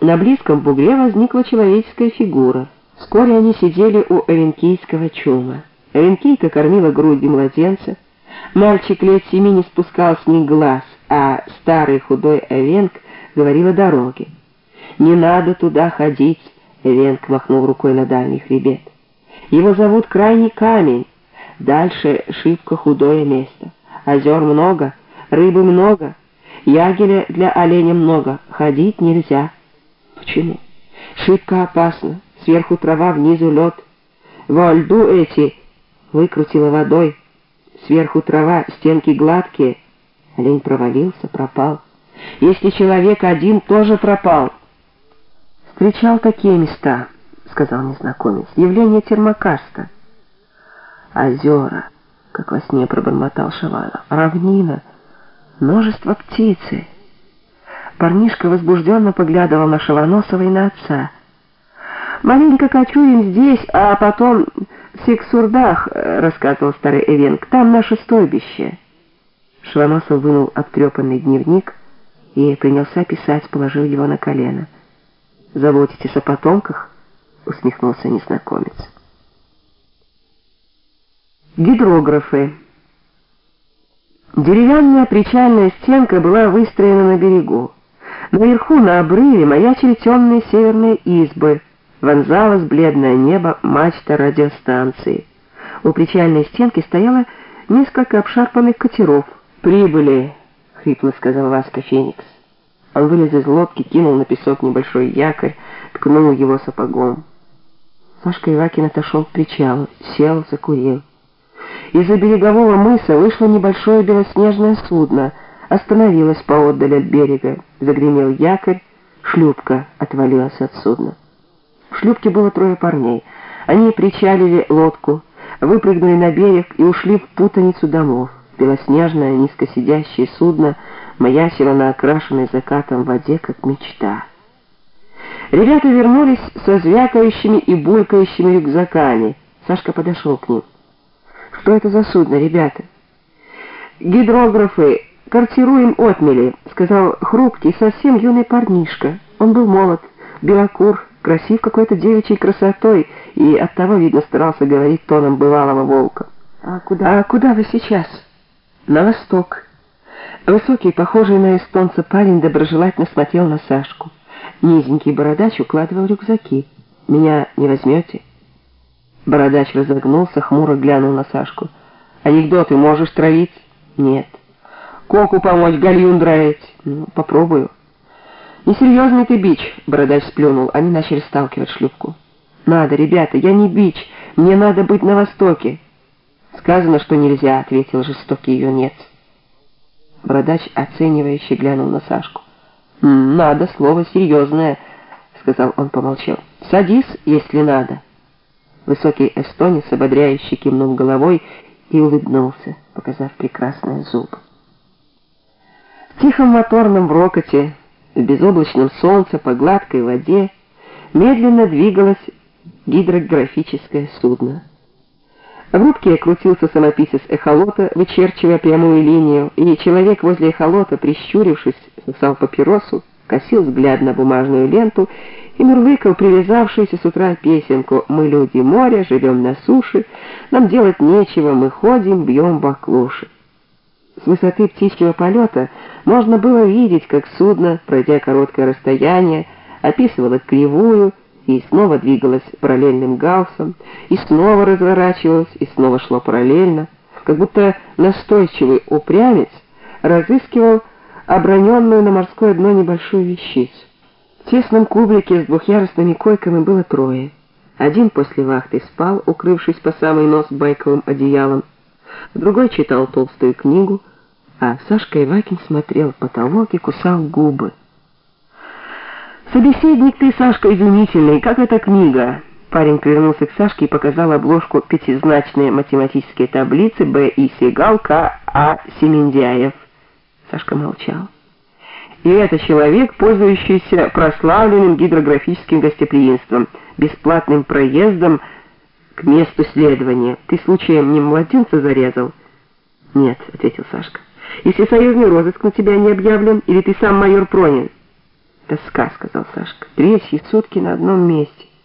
На близком бугре возникла человеческая фигура. Вскоре они сидели у эвенкийского чума. Эвенкийка кормила грудью младенца. Мальчик лет семи не спускал с них глаз, а старый худой Эвенк говорил о дороге. «Не надо туда ходить», — Эвенк махнул рукой на дальний хребет. «Его зовут Крайний Камень. Дальше шибко худое место. Озер много, рыбы много, ягеля для оленя много, ходить нельзя». «Почему?» «Шибко опасно. Сверху трава, внизу лед. Во льду эти...» Выкрутила водой. Сверху трава, стенки гладкие. Олень провалился, пропал. Если человек один, тоже пропал. Встречал такие места, сказал незнакомец. Явление термокарста. Озера, как во сне пробормотал Шавалов. Равнина, множество птицы. Парнишка возбужденно поглядывал на Шавоносова и на отца. «Маленько кочуем здесь, а потом в Сиксурдах», — рассказывал старый Эвенг, — «там наше стойбище». Шваносов вынул обтрепанный дневник и принялся писать, положив его на колено. «Заботитесь о потомках?» — усмехнулся незнакомец. Гидрографы. Деревянная причальная стенка была выстроена на берегу. Наверху, на обрыве, маячили темные северные избы. Вонзалось бледное небо мачта радиостанции. У причальной стенки стояло несколько обшарпанных катеров. «Прибыли!» — хрипло сказал Васка Феникс. Он вылез из лодки, кинул на песок небольшой якорь, ткнул его сапогом. Сашка Ивакин отошел к причалу, сел, закурил. Из-за берегового мыса вышло небольшое белоснежное судно, остановилось поотдаль от берега, загремел якорь, шлюпка отвалилась от судна. В шлюпке было трое парней. Они причалили лодку, выпрыгнули на берег и ушли в путаницу домов. Белоснежное, низкосидящее судно маячило на окрашенной закатом воде, как мечта. Ребята вернулись со звякающими и булькающими рюкзаками. Сашка подошел к ним. «Что это за судно, ребята?» «Гидрографы, картируем отмели», — сказал хрупкий, совсем юный парнишка. Он был молод, белокур, красив какой-то девичьей красотой, и оттого, видно, старался говорить тоном бывалого волка. «А куда, а куда вы сейчас?» «На восток». Высокий, похожий на эстонца парень доброжелательно смотрел на Сашку. Низенький бородач укладывал рюкзаки. «Меня не возьмете?» Бородач разогнулся, хмуро глянул на Сашку. «Анекдоты можешь травить?» «Нет». «Коку помочь, гальюн драить?» «Ну, попробую». «Несерьезный ты бич», — Бородач сплюнул. Они начали сталкивать шлюпку. «Надо, ребята, я не бич. Мне надо быть на востоке». «Сказано, что нельзя», — ответил жестокий юнец. Бородач оценивающе глянул на Сашку. «Надо, слово серьезное», — сказал он, помолчав. «Садись, если надо». Высокий эстонец ободряюще кивнул головой и улыбнулся, показав прекрасные зубы. В тихом моторном рокоте, в безоблачном солнце, по гладкой воде медленно двигалось гидрографическое судно. В рубке крутился самописец эхолота, вычерчивая прямую линию, и человек возле эхолота, прищурившись, сосал папиросу, косил взгляд на бумажную ленту и мурлыкал привязавшуюся с утра песенку «Мы люди моря, живем на суше, нам делать нечего, мы ходим, бьем баклуши». С высоты птичьего полета можно было видеть, как судно, пройдя короткое расстояние, описывало кривую, и снова двигалось параллельным галсом, и снова разворачивалось, и снова шло параллельно, как будто настойчивый упрямец разыскивал оброненную на морское дно небольшую вещицу. В тесном кубрике с двухъярусными койками было трое. Один после вахты спал, укрывшись по самый нос байковым одеялом, другой читал толстую книгу, а Сашка Ивакин смотрел в потолок и кусал губы. «Собеседник ты, Сашка, изумительный, как эта книга?» Парень повернулся к Сашке и показал обложку пятизначные математические таблицы Б. И. Сигал, К. А. Семендяев. Сашка молчал. И это человек, пользующийся прославленным гидрографическим гостеприимством, бесплатным проездом к месту следования. Ты случаем не младенца зарезал? Нет, ответил Сашка. И всесоюзный розыск на тебя не объявлен, или ты сам майор Пронин? «Тоска», — сказал Сашка. «Третьи сутки на одном месте.